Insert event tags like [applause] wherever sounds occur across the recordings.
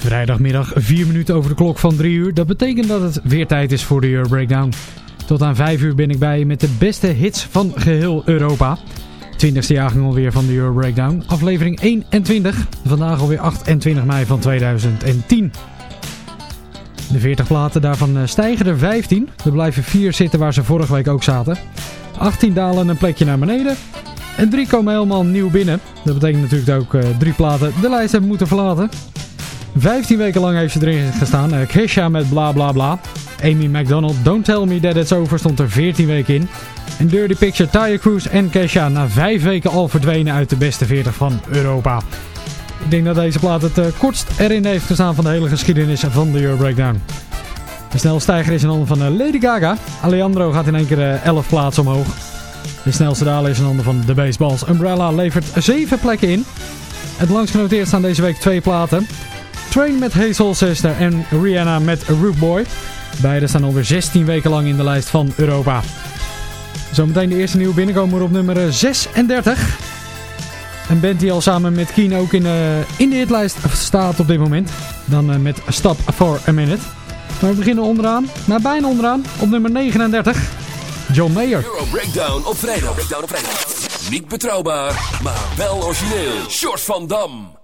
Vrijdagmiddag 4 minuten over de klok van 3 uur. Dat betekent dat het weer tijd is voor de Euro Breakdown. Tot aan 5 uur ben ik bij je met de beste hits van geheel Europa. 20e jaargang alweer van de Euro Breakdown. Aflevering 21. Vandaag alweer 28 mei van 2010. De 40 platen, daarvan eh, stijgen er 15. Er blijven 4 zitten waar ze vorige week ook zaten. 18 dalen een plekje naar beneden. En 3 komen helemaal nieuw binnen. Dat betekent natuurlijk dat ook uh, drie platen de lijst hebben moeten verlaten. 15 weken lang heeft ze erin gestaan. Uh, met bla bla bla. Amy McDonald, Don't Tell Me That It's Over stond er 14 weken in. En Dirty Picture, Tyre Cruise en Kesha na 5 weken al verdwenen uit de beste 40 van Europa. Ik denk dat deze plaat het uh, kortst erin heeft gestaan van de hele geschiedenis van de Euro Breakdown. De snelstijger is een handen van Lady Gaga. Alejandro gaat in één keer 11 plaatsen omhoog. De snelste daler is een ander van de Baseballs. Umbrella levert 7 plekken in. Het langst genoteerd staan deze week twee platen. Train met Hazel Sister en Rihanna met Root Boy. Beide staan alweer 16 weken lang in de lijst van Europa. Zometeen de eerste nieuwe binnenkomer op nummer 36. Een band die al samen met Keen ook in, in de hitlijst staat op dit moment. Dan uh, met Stop for a Minute. Maar we beginnen onderaan, maar bijna onderaan, op nummer 39. John Mayer. Euro Breakdown op vrijdag. Breakdown op vrijdag. Niet betrouwbaar, maar wel origineel. Short van Dam.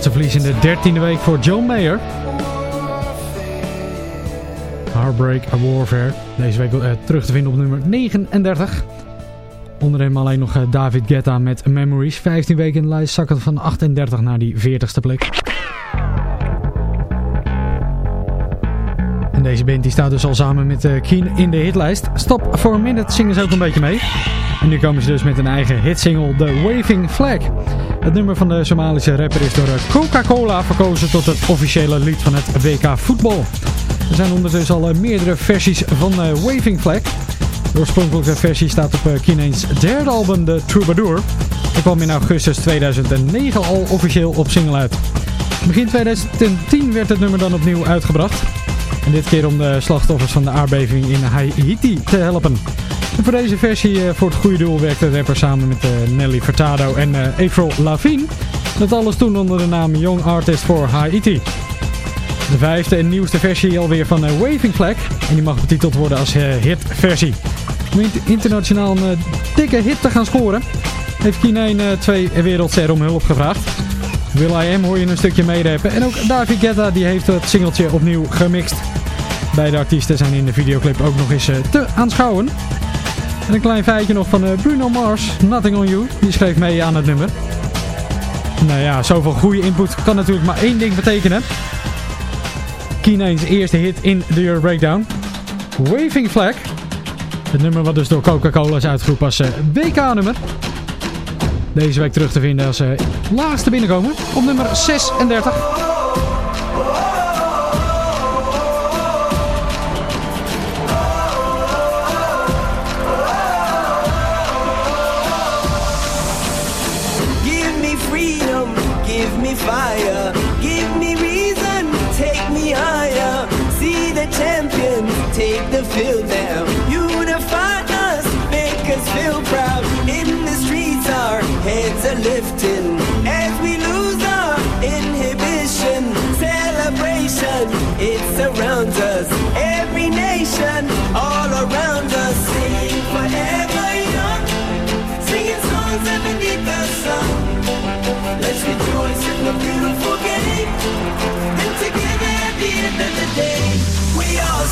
Vier plaatsen verlies in de dertiende week voor John Mayer. Heartbreak Warfare. Deze week uh, terug te vinden op nummer 39. Onder hem alleen nog uh, David Guetta met Memories. 15 weken in de lijst zakken van 38 naar die 40ste plek. En deze band die staat dus al samen met uh, Keen in de hitlijst. Stop for a Minute zingen ze ook een beetje mee. En nu komen ze dus met een eigen hitsingle, The Waving Flag. Het nummer van de Somalische rapper is door Coca-Cola verkozen tot het officiële lied van het WK voetbal. Er zijn ondertussen al meerdere versies van uh, Waving Flag. De oorspronkelijke versie staat op Kine's derde album, The Troubadour. Dat kwam in augustus 2009 al officieel op single uit. Begin 2010 werd het nummer dan opnieuw uitgebracht. En dit keer om de slachtoffers van de aardbeving in Haiti te helpen. En voor deze versie uh, voor het goede doel werkte de rapper samen met uh, Nelly Furtado en uh, April Lavigne. Dat alles toen onder de naam Young Artist for Haiti. De vijfde en nieuwste versie alweer van Waving Flag. En die mag betiteld worden als hitversie. Om internationaal een dikke hit te gaan scoren, heeft Kine twee wereldsterren om hulp gevraagd. Will I Am hoor je een stukje meereppen. En ook David Guetta die heeft het singeltje opnieuw gemixt. Beide artiesten zijn in de videoclip ook nog eens te aanschouwen. En een klein feitje nog van Bruno Mars, Nothing On You. Die schreef mee aan het nummer. Nou ja, zoveel goede input kan natuurlijk maar één ding betekenen. Kine's eerste hit in de Breakdown. Waving Flag. Het nummer wat dus door Coca-Cola is uitgeroepen als WK-nummer. Deze week terug te vinden als uh, laagste binnenkomen op nummer 36.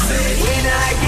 When I get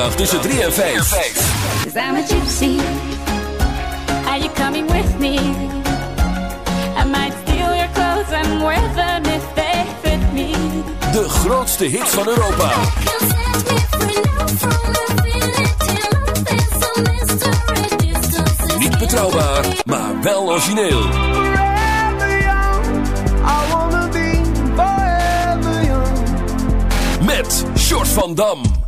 zaterdagmiddag tussen 3 en 5. I'm a gypsy. Are you coming with me? I might steal your clothes and wear them if they fit me. De grootste hit van Europa. Niet betrouwbaar, maar wel origineel. Met Short van Dam.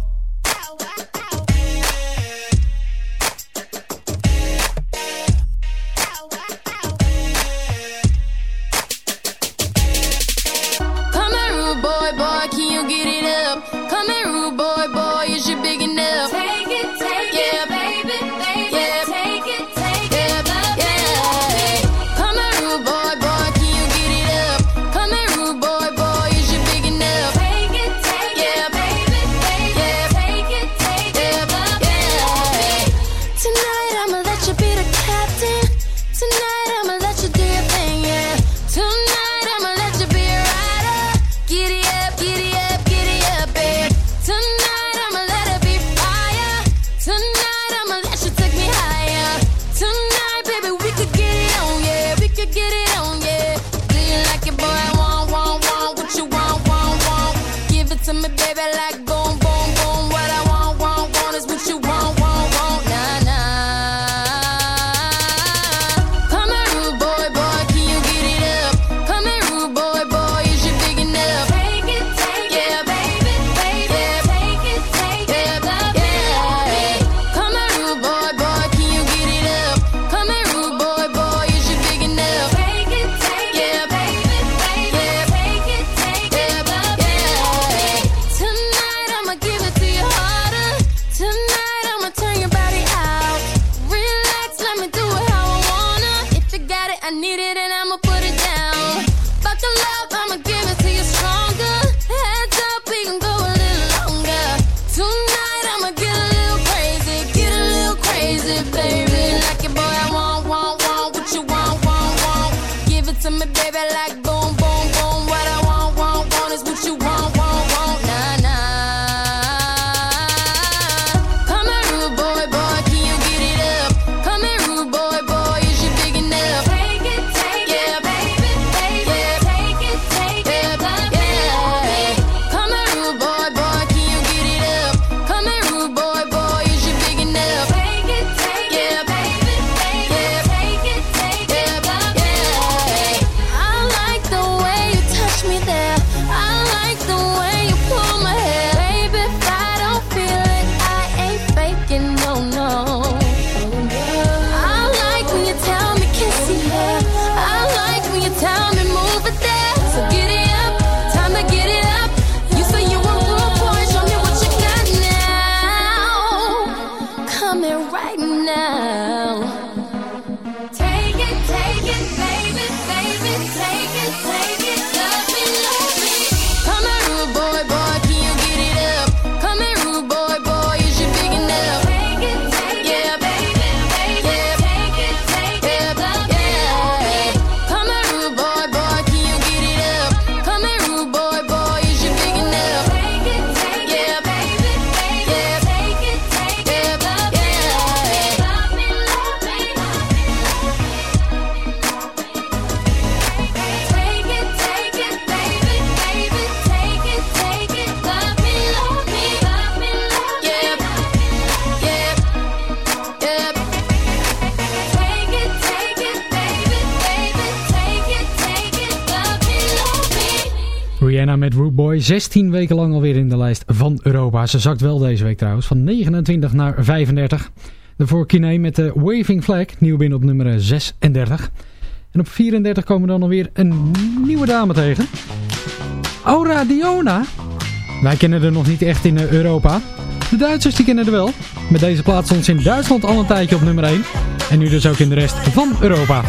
it, baby. Like it, boy, I want, want, want what you want, want, want. Give it to me, baby, like Rihanna met Rootboy, 16 weken lang alweer in de lijst van Europa. Ze zakt wel deze week trouwens, van 29 naar 35. Daarvoor Kine met de Waving Flag, nieuw binnen op nummer 36. En op 34 komen we dan alweer een nieuwe dame tegen. Aura Diona. Wij kennen er nog niet echt in Europa. De Duitsers die kennen er wel. Met deze plaats stond in Duitsland al een tijdje op nummer 1. En nu dus ook in de rest van Europa.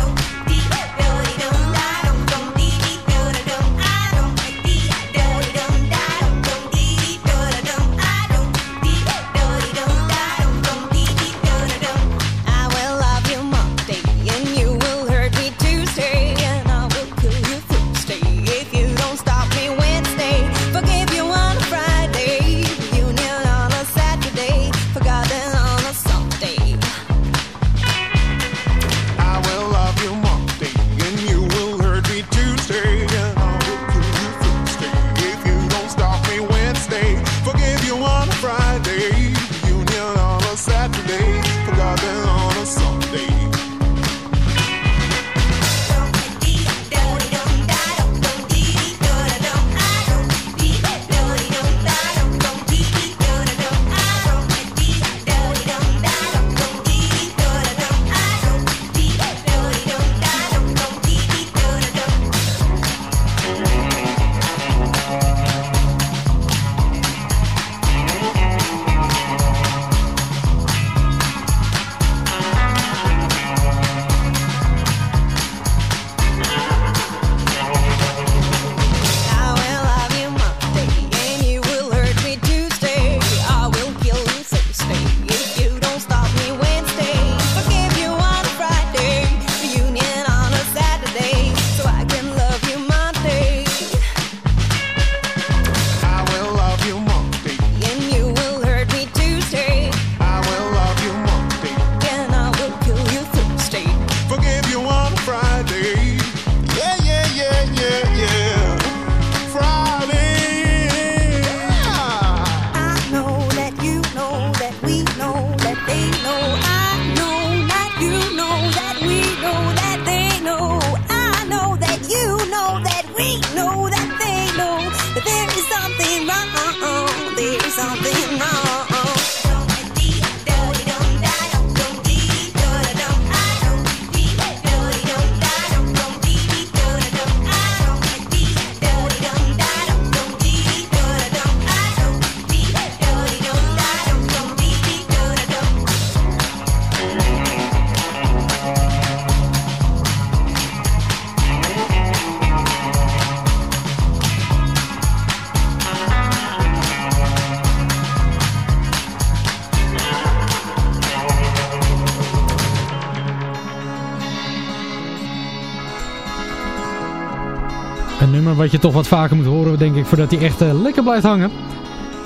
Wat je toch wat vaker moet horen, denk ik, voordat hij echt eh, lekker blijft hangen.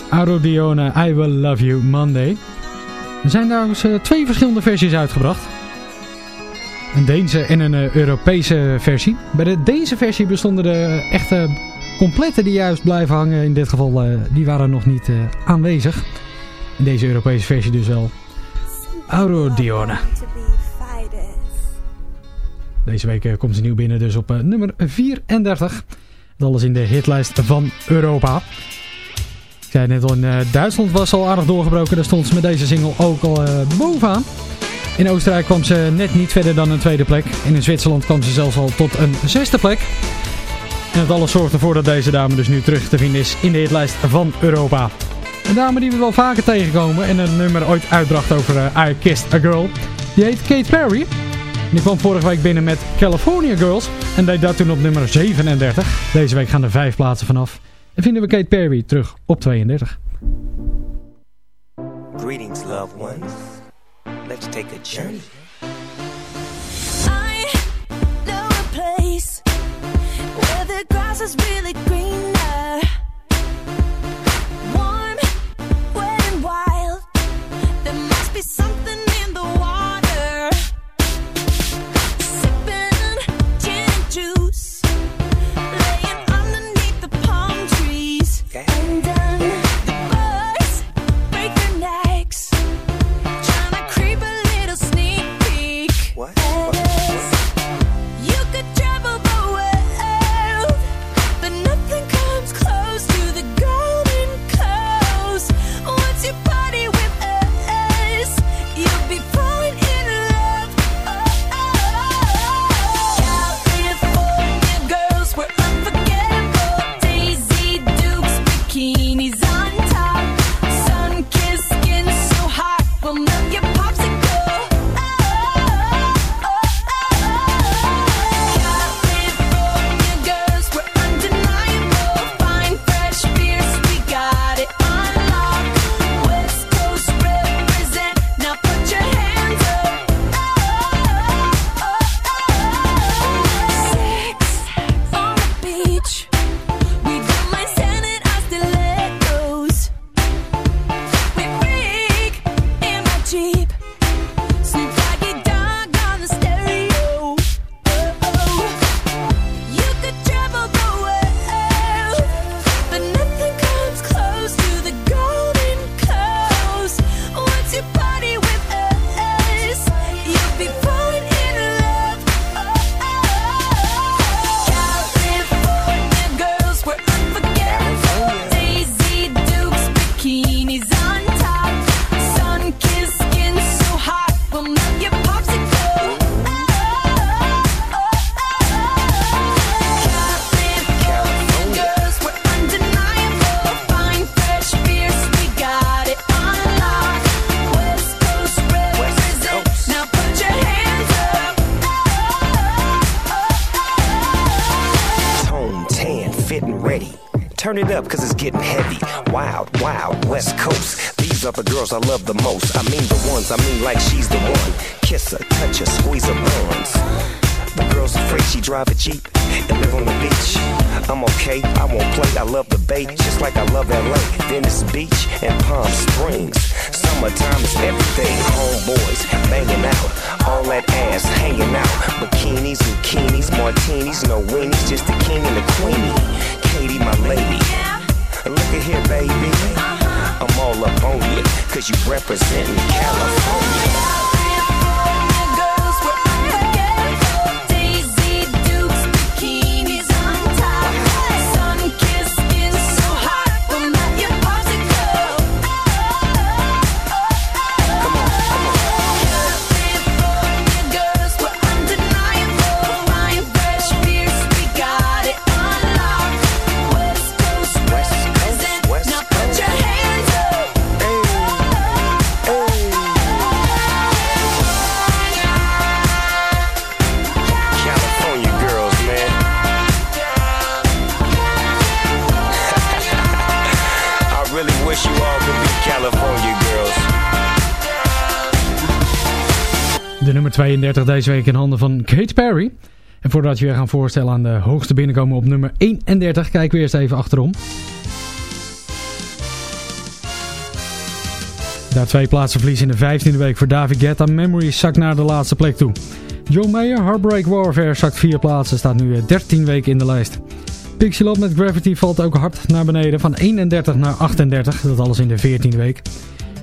Auro Dione, I Will Love You Monday. Er zijn dus, eh, twee verschillende versies uitgebracht. Een Deense en een eh, Europese versie. Bij de Deense versie bestonden de echte complete die juist blijven hangen. In dit geval, die waren nog niet aanwezig. In deze Europese versie dus wel. Be fighters. Deze week komt ze nieuw binnen, dus op nummer 34. Dat alles in de hitlijst van Europa. Ik zei net al, in eh, Duitsland was al aardig doorgebroken. Daar stond ze met deze single ook al eh, bovenaan. In Oostenrijk kwam ze net niet verder dan een tweede plek. En in Zwitserland kwam ze zelfs al tot een zesde plek. En het alles zorgt ervoor dat deze dame dus nu terug te vinden is in de hitlijst van Europa. Een dame die we wel vaker tegenkomen en een nummer ooit uitbracht over eh, I Kissed a Girl. Die heet Kate Perry. En die kwam vorige week binnen met California Girls en deed dat toen op nummer 37. Deze week gaan er vijf plaatsen vanaf. En vinden we Kate Perry terug op 32. Greetings, loved ones. Let's take a journey. I know a place where the grass is really greener. Warm, wet and wild. There must be something 32 deze week in handen van Katy Perry. En voordat je weer gaan voorstellen aan de hoogste binnenkomen op nummer 31, kijken we eerst even achterom. Daar twee plaatsen verlies in de 15e week voor David Guetta. Memories zakt naar de laatste plek toe. John Mayer, Heartbreak Warfare, zakt vier plaatsen, staat nu 13 weken in de lijst. Pixie Love met Gravity valt ook hard naar beneden, van 31 naar 38, dat alles in de 14e week.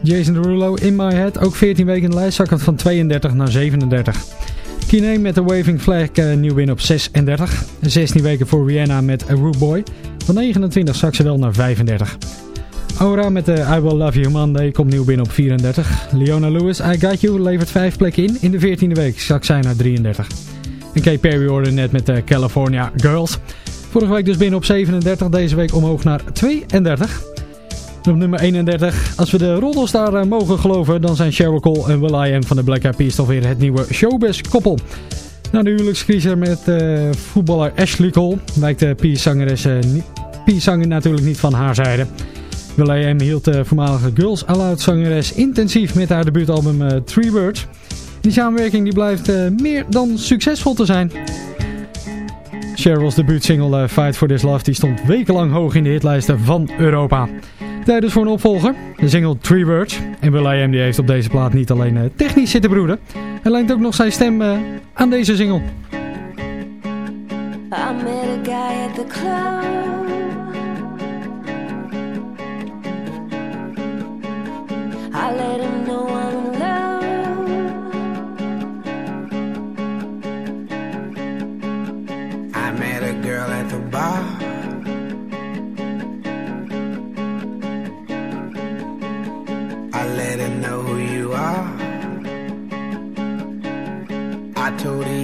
Jason Derulo, In My Head, ook 14 weken in de lijst, zakkend van 32 naar 37. Kine met de Waving Flag uh, nieuw win op 36. 16 weken voor Rihanna met A Rude Boy. Van 29 zak ze wel naar 35. Aura met de I Will Love You Monday komt nieuw binnen op 34. Leona Lewis, I Got You levert 5 plekken in. In de 14e week zak zij naar 33. En Perry hoorde net met de California Girls. Vorige week dus binnen op 37, deze week omhoog naar 32. Op nummer 31, als we de roddels daar uh, mogen geloven, dan zijn Sheryl Cole en Will I Am van de Black Eyed Peas toch weer het nieuwe showbiz koppel. Na de huwelijkscrisis met uh, voetballer Ashley Cole wijkt de Peas-zangeres uh, Peas-zanger natuurlijk niet van haar zijde. Will I Am hield de voormalige Girls Aloud zangeres intensief met haar debuutalbum Three Birds. Die samenwerking die blijft meer dan succesvol te zijn. Cheryl's debuutsingle Fight For This Love die stond wekenlang hoog in de hitlijsten van Europa. Tijdens voor een opvolger, de single Three Birds. En Will I die heeft op deze plaat niet alleen uh, technisch zitten broeden. Hij lijnt ook nog zijn stem uh, aan deze single. I met a guy at the. I let him know told him.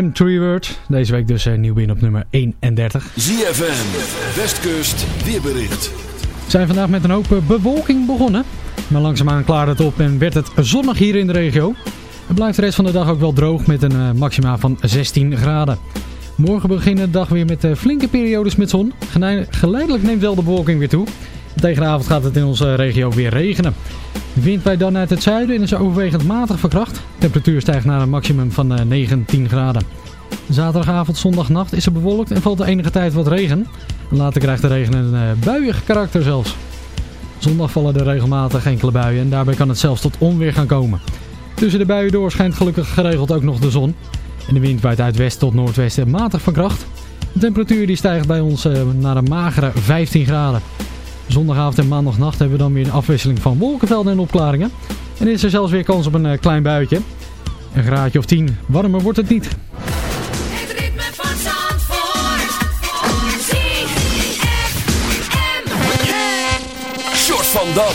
Am Treeword. Deze week dus uh, nieuw binnen op nummer 31. ZFM, Westkust, weerbericht. We zijn vandaag met een hoop bewolking begonnen. Maar langzaamaan klaarde het op en werd het zonnig hier in de regio. Het blijft de rest van de dag ook wel droog met een uh, maxima van 16 graden. Morgen beginnen de dag weer met flinke periodes met zon. Geleidelijk neemt wel de bewolking weer toe. Tegen de avond gaat het in onze regio weer regenen. De wind waait dan uit het zuiden en is overwegend matig verkracht. De temperatuur stijgt naar een maximum van 19 graden. Zaterdagavond, zondagnacht is het bewolkt en valt er enige tijd wat regen. Later krijgt de regen een uh, buiig karakter zelfs. Zondag vallen er regelmatig enkele buien en daarbij kan het zelfs tot onweer gaan komen. Tussen de buien door schijnt gelukkig geregeld ook nog de zon. En de wind waait uit west tot noordwesten matig van kracht. De temperatuur die stijgt bij ons uh, naar een magere 15 graden. Zondagavond en maandagnacht hebben we dan weer een afwisseling van wolkenvelden en opklaringen. En is er zelfs weer kans op een uh, klein buitje. Een graadje of 10, warmer wordt het niet. Het ritme van Zandvoort. ZFM. Short van Dam.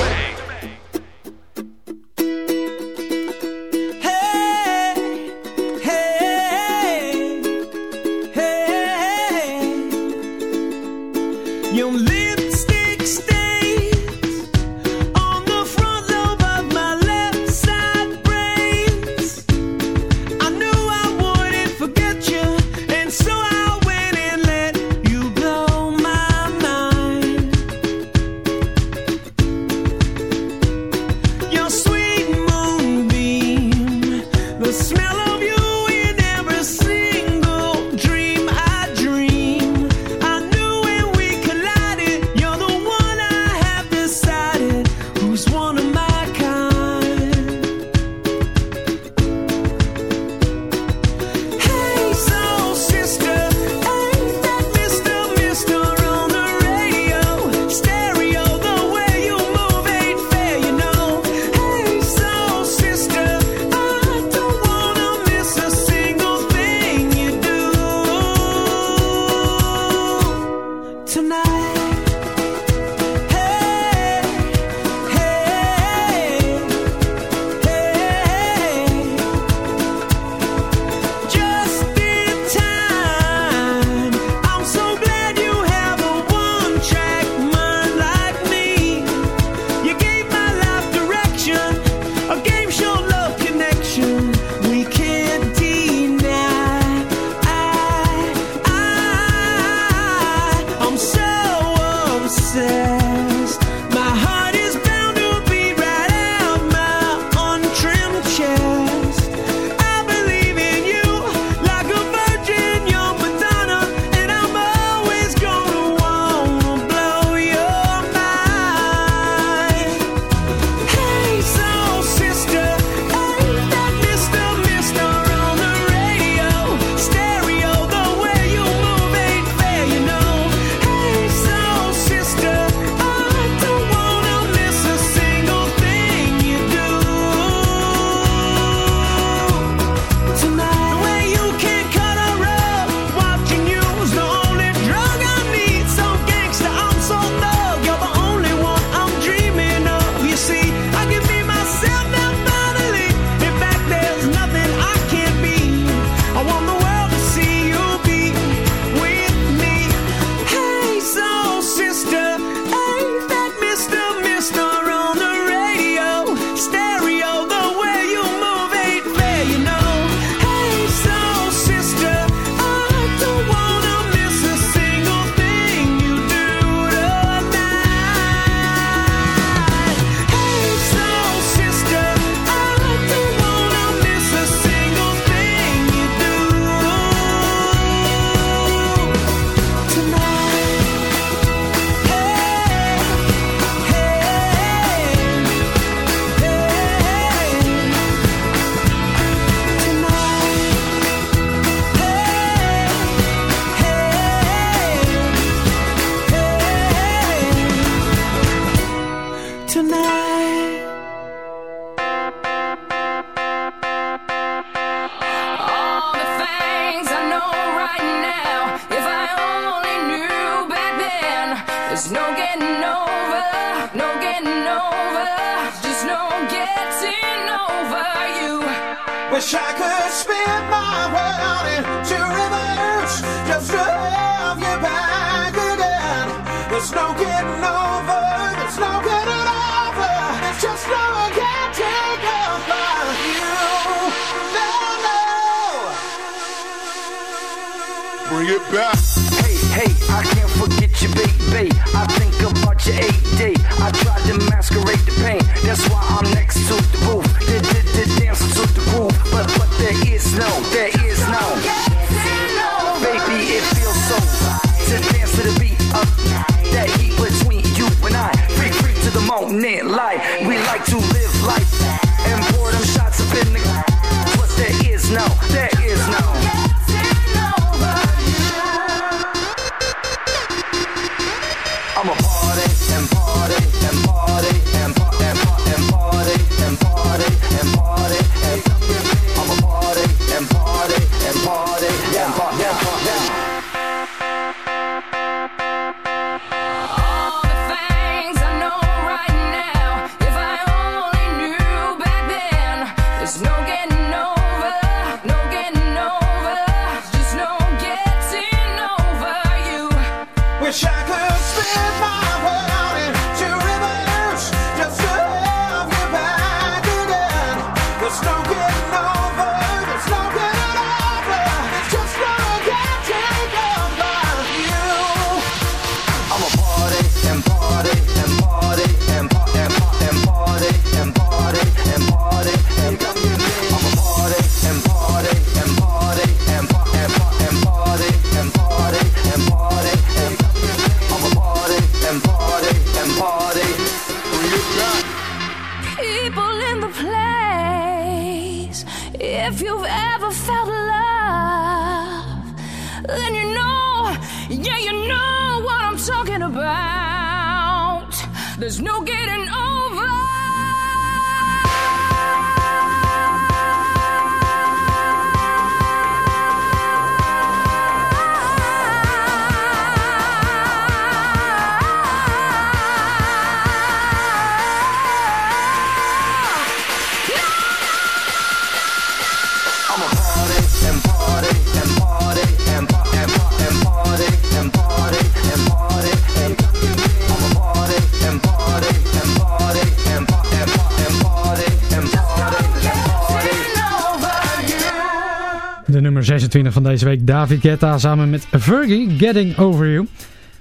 20 van deze week David Guetta samen met Fergie, Getting Over You.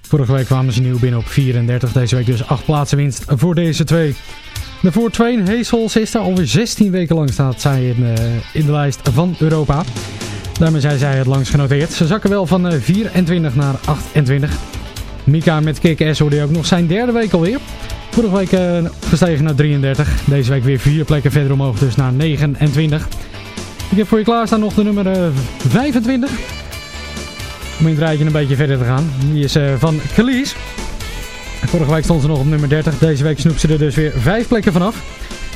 Vorige week kwamen ze nieuw binnen op 34, deze week dus 8 plaatsen winst voor deze twee. De voor Twain, Hey is Sister, alweer 16 weken lang staat zij in, eh, in de lijst van Europa. Daarmee zijn zij het langst genoteerd. Ze zakken wel van eh, 24 naar 28. Mika met Kick-Ass die ook nog zijn derde week alweer. Vorige week uh, gestegen naar 33. Deze week weer vier plekken verder omhoog, dus naar 29. Ik heb voor je klaarstaan nog de nummer eh, 25. Om in het rijtje een beetje verder te gaan. Die is eh, van Khalees. Vorige week stond ze nog op nummer 30. Deze week snoep ze er dus weer vijf plekken vanaf.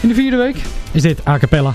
In de vierde week is dit A Cappella.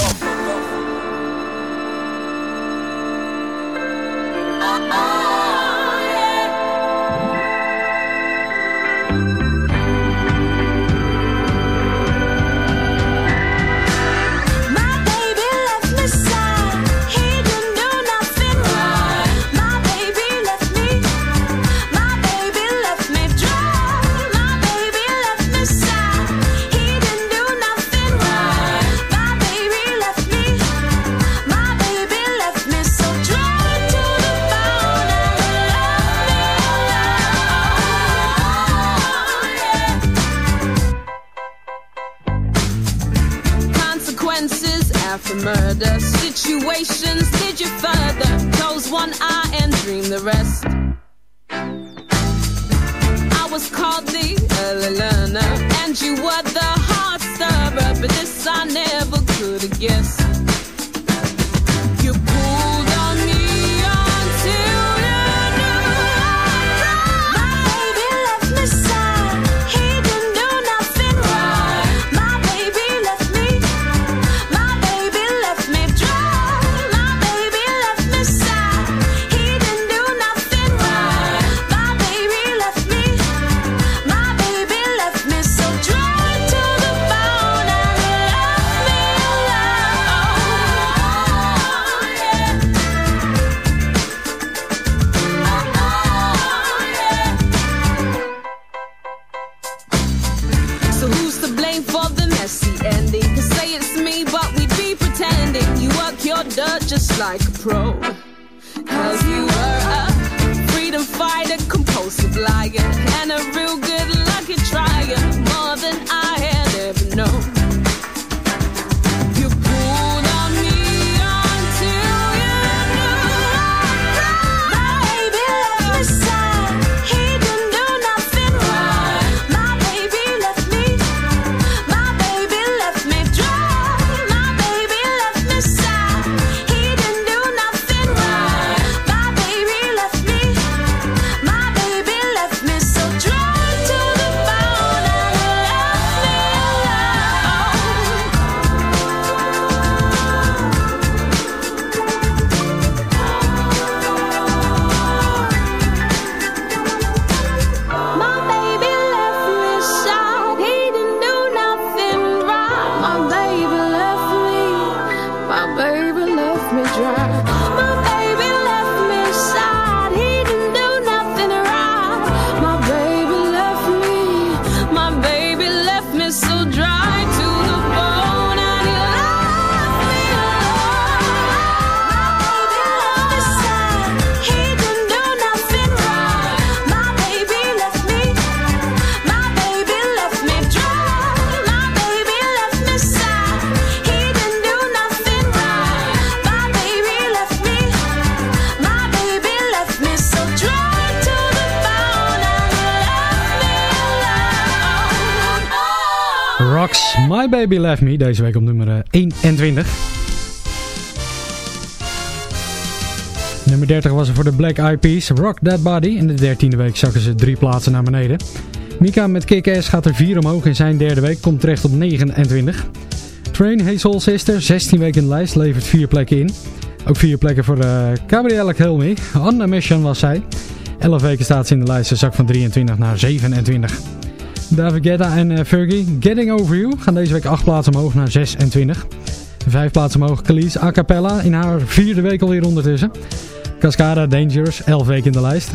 Baby Me, deze week op nummer eh, 21. Nummer 30 was er voor de Black Eyed Peas, Rock That Body. In de dertiende week zakken ze drie plaatsen naar beneden. Mika met Kick-Ass gaat er vier omhoog in zijn derde week, komt terecht op 29. Train, Soul Sister, 16 weken in de lijst, levert vier plekken in. Ook vier plekken voor uh, Gabrielle Helmi. On a Mission was zij. 11 weken staat ze in de lijst, ze zak van 23 naar 27. David Guetta en uh, Fergie, Getting Over You, gaan deze week 8 plaatsen omhoog naar 26. Vijf plaatsen omhoog, Khalees A Cappella, in haar vierde week alweer ondertussen. Cascada, Dangerous, 11 weken in de lijst.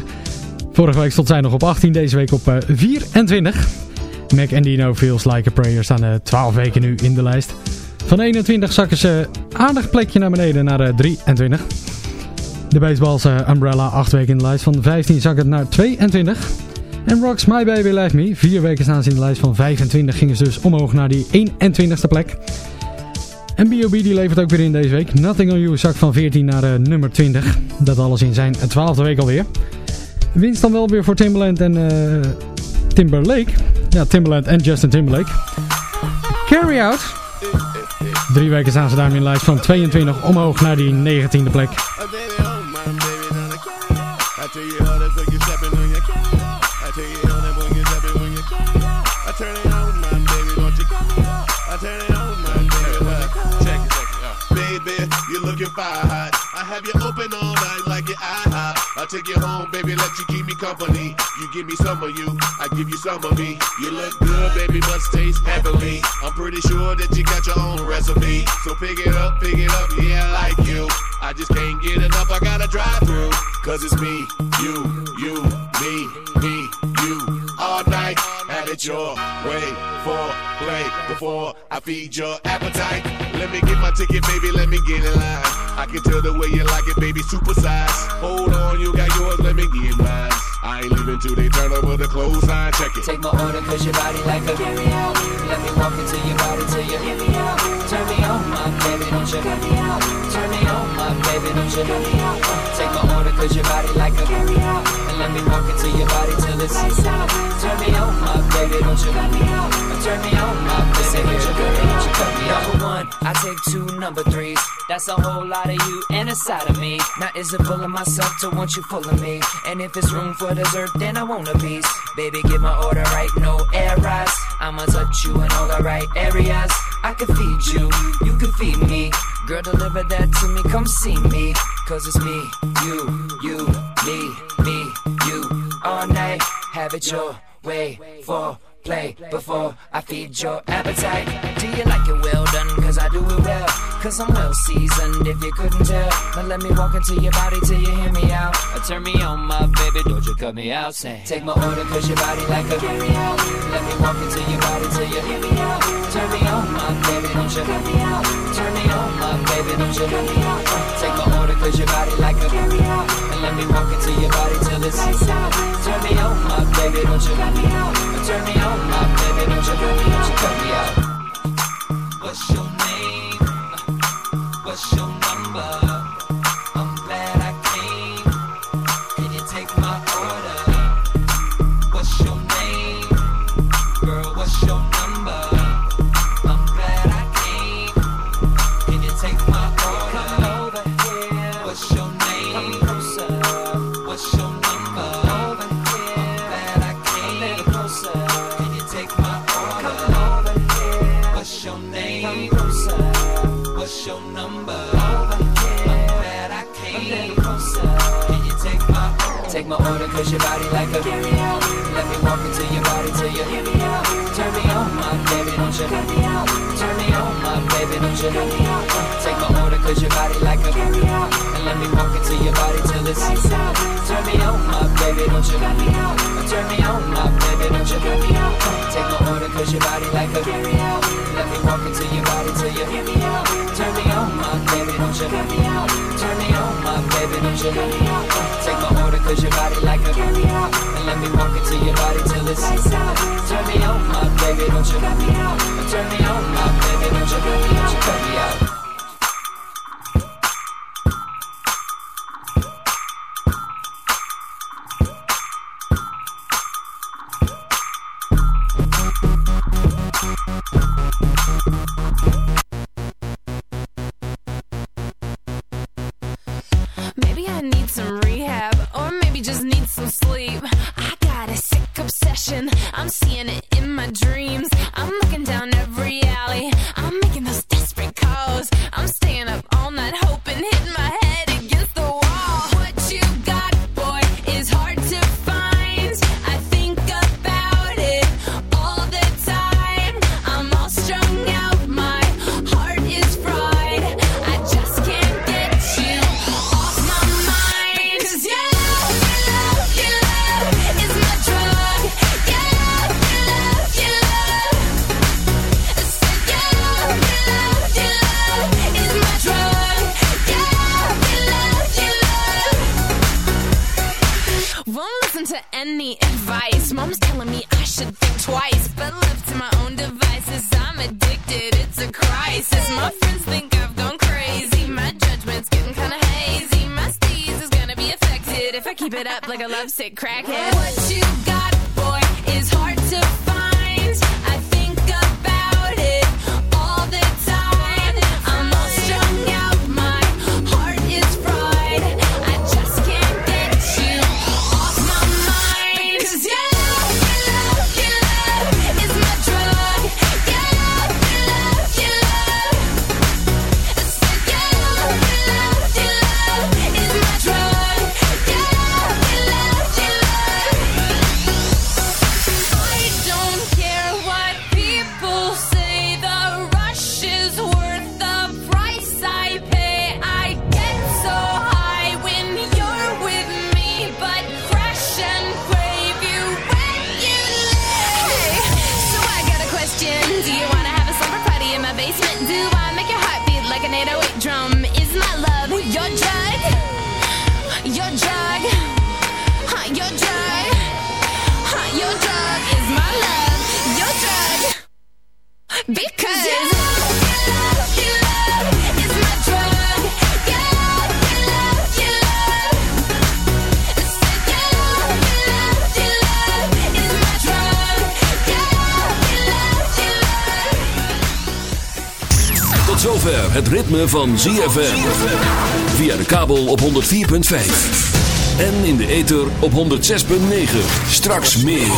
Vorige week stond zij nog op 18, deze week op uh, 24. Mac en Dino, Feels Like a Prayer staan uh, 12 weken nu in de lijst. Van 21 zakken ze aardig plekje naar beneden naar uh, 23. De baseballs Umbrella 8 weken in de lijst. Van 15 zak het naar 22. En Rocks My Baby Left Me. Vier weken staan ze in de lijst van 25. Gingen ze dus omhoog naar die 21ste plek. En B.O.B. die levert ook weer in deze week. Nothing on You zak van 14 naar uh, nummer 20. Dat alles in zijn 12e week alweer. Winst dan wel weer voor Timbaland en uh, Timberlake. Ja, Timbaland en Justin Timberlake. Carry Out. Drie weken staan ze daarmee in de lijst van 22 omhoog naar die 19e plek. I tell you how that's like you're stepping on your carry out. I tell you how that when you're stepping when you carry out. I turn it on, my baby, don't you cut me out. I turn it on, my baby, when you cut Check it, check it out. Baby, you're looking fire hot. I have you open all night like your IHOP. I'll take you home, baby, let you keep me company. You give me some of you, I give you some of me. You look good, baby, must taste heavenly. I'm pretty sure that you got your own recipe. So pick it up, pick it up, yeah, I like you. I just can't get enough, I gotta drive through. Cause it's me, you, you, me, me, you. Have it your way for play before I feed your appetite. Let me get my ticket, baby, let me get in line. I can tell the way you like it, baby, super size. Hold on, you got yours, let me get mine. I ain't leaving till they turn over the clothesline, check it. Take my order cause your body like a carry out. Let me walk into your body till you hear me out. Turn me on, my baby, don't you cut me out. Turn me on, my baby, don't you cut me out. Take my order cause your body like a carry out. And let me walk into your body till it's lights out. Turn me on, my baby, don't you cut me out. Turn me on, my baby, don't you cut me. You cut me out. Number one, I take two number threes. That's a whole lot of you and a side of me. Now is it full of myself to want you full of me? And if it's room for dessert, then I want a piece. Baby, give my order right, no errors. I'ma touch you in all the right areas. I can feed you, you can feed me. Girl, deliver that to me, come see me. Cause it's me, you, you, me, me, you. All night, have it your way for play before I feed your appetite. Do you like it well done? Cause I do it well. Cause I'm well seasoned if you couldn't tell. Now let me walk into your body till you hear me out. Or turn me on, my baby, don't you cut me out. Say, take my order cause your body like a carry out. Let me walk into your body till you hear me out. Turn me on, my baby, don't you cut me out. Turn me on, my baby, don't you cut me out. Take my order cause your body like a carry out. And let me walk into your body till it's lights out. Turn me on, my baby, don't you cut me out. Turn me on, my baby, don't you cut me out. You cut me out. What's your name? What's your number? Your body like a carry out. Let me walk into your body till you hear me out. Turn me on, my baby, don't you me out. Turn me on, my baby, don't you me out. Take my order cause your body like a carry out. And let me walk into your body till it's lights out. Turn me on, my baby, don't you cut me out. Turn me on, my baby, don't you cut me out. Take my order cause your body like a carry out. Let me walk into your body till you hear me out. Turn me on, my baby, don't you cut me out. Turn me on, my baby, don't you cut me out. Take my order cause your body like a carry out. And let me walk into your body till it's lights out. Turn me on, my baby, don't you cut me out. Turn me on, my baby, don't you cut me out. Cut me out. Affected if I keep it up like a lovesick [laughs] crackhead. What you got, boy, is hard to het ritme van ZFM. Via de kabel op 104.5. En in de ether op 106.9. Straks meer.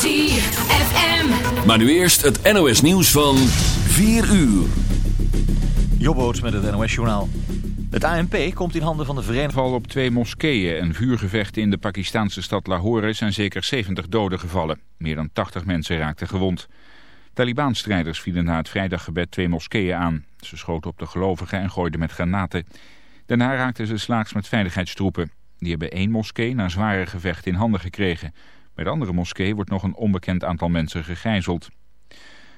ZFM. Maar nu eerst het NOS nieuws van 4 uur. Jobboot met het NOS Journaal. Het ANP komt in handen van de Verenigde... Val op twee moskeeën en vuurgevechten in de Pakistanse stad Lahore zijn zeker 70 doden gevallen. Meer dan 80 mensen raakten gewond. Taliban-strijders vielen na het vrijdaggebed twee moskeeën aan. Ze schoten op de gelovigen en gooiden met granaten. Daarna raakten ze slaags met veiligheidstroepen. Die hebben één moskee na zware gevechten in handen gekregen. Bij de andere moskee wordt nog een onbekend aantal mensen gegijzeld.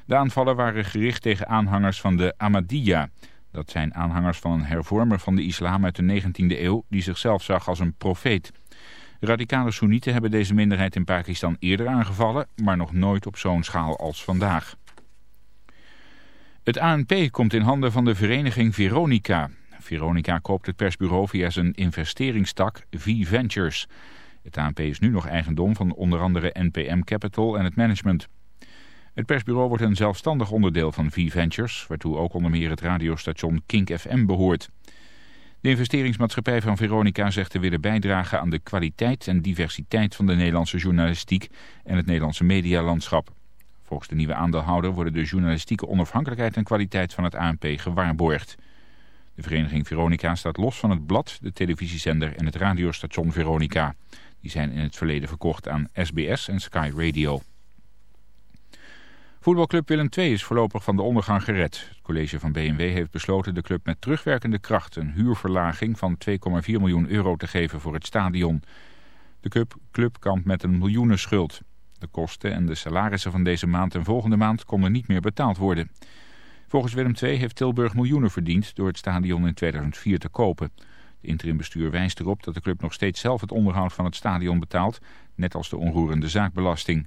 De aanvallen waren gericht tegen aanhangers van de Ahmadiyya. Dat zijn aanhangers van een hervormer van de islam uit de 19e eeuw die zichzelf zag als een profeet. Radicale Soenieten hebben deze minderheid in Pakistan eerder aangevallen, maar nog nooit op zo'n schaal als vandaag. Het ANP komt in handen van de vereniging Veronica. Veronica koopt het persbureau via zijn investeringstak V-Ventures. Het ANP is nu nog eigendom van onder andere NPM Capital en het management. Het persbureau wordt een zelfstandig onderdeel van V-Ventures, waartoe ook onder meer het radiostation Kink FM behoort. De investeringsmaatschappij van Veronica zegt te willen bijdragen aan de kwaliteit en diversiteit van de Nederlandse journalistiek en het Nederlandse medialandschap. Volgens de nieuwe aandeelhouder worden de journalistieke onafhankelijkheid en kwaliteit van het ANP gewaarborgd. De vereniging Veronica staat los van het blad, de televisiezender en het radiostation Veronica. Die zijn in het verleden verkocht aan SBS en Sky Radio. Voetbalclub Willem II is voorlopig van de ondergang gered. Het college van BMW heeft besloten de club met terugwerkende kracht een huurverlaging van 2,4 miljoen euro te geven voor het stadion. De club, club kampt met een miljoenenschuld. De kosten en de salarissen van deze maand en volgende maand konden niet meer betaald worden. Volgens Willem II heeft Tilburg miljoenen verdiend door het stadion in 2004 te kopen. De interimbestuur wijst erop dat de club nog steeds zelf het onderhoud van het stadion betaalt, net als de onroerende zaakbelasting.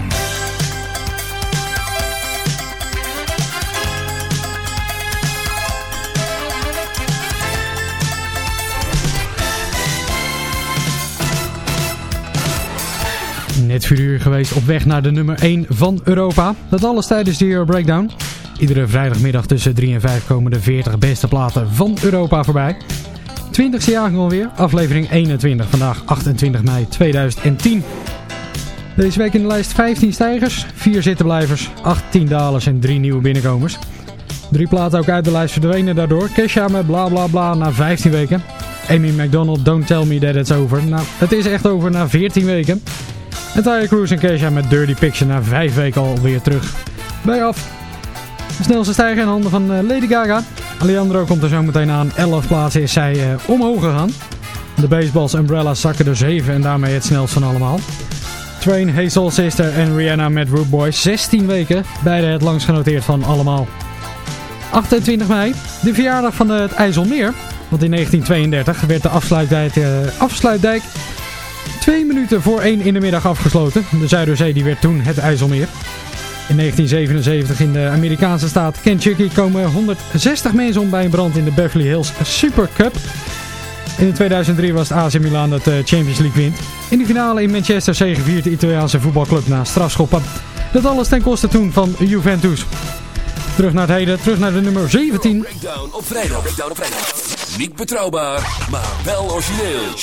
Net 4 uur geweest op weg naar de nummer 1 van Europa. Dat alles tijdens de Euro Breakdown. Iedere vrijdagmiddag tussen 3 en 5 komen de 40 beste platen van Europa voorbij. 20ste jaargang alweer, aflevering 21, vandaag 28 mei 2010. Deze week in de lijst 15 stijgers, 4 zittenblijvers, 18 dalers en 3 nieuwe binnenkomers. Drie platen ook uit de lijst verdwenen daardoor. Kesha met bla bla bla na 15 weken. Amy McDonald, Don't Tell Me That It's Over. Nou, het is echt over na 14 weken. En Tyre Cruise en Kesha met Dirty Picture na 5 weken alweer terug. Bij af. De snelste stijger in handen van eh, Lady Gaga. Alejandro komt er zo meteen aan. 11 plaatsen is zij eh, omhoog gegaan. De baseballs Umbrellas zakken er 7 en daarmee het snelst van allemaal. Train, Hazel Sister en Rihanna met Root Boys. 16 weken, beide het langst genoteerd van allemaal. 28 mei, de verjaardag van het IJsselmeer. Want in 1932 werd de afsluitdijk, eh, afsluitdijk twee minuten voor 1 in de middag afgesloten. De Zuiderzee die werd toen het IJsselmeer. In 1977 in de Amerikaanse staat Kentucky komen 160 mensen om bij een brand in de Beverly Hills Super Cup. In 2003 was het AC Milan dat de Champions League wint. In de finale in Manchester zegeviert de Italiaanse voetbalclub na strafschoppen. Dat alles ten koste toen van Juventus. Terug naar het heden, terug naar de nummer 17. Breakdown op vrijdag. Breakdown op vrijdag. Niet betrouwbaar, maar wel origineel.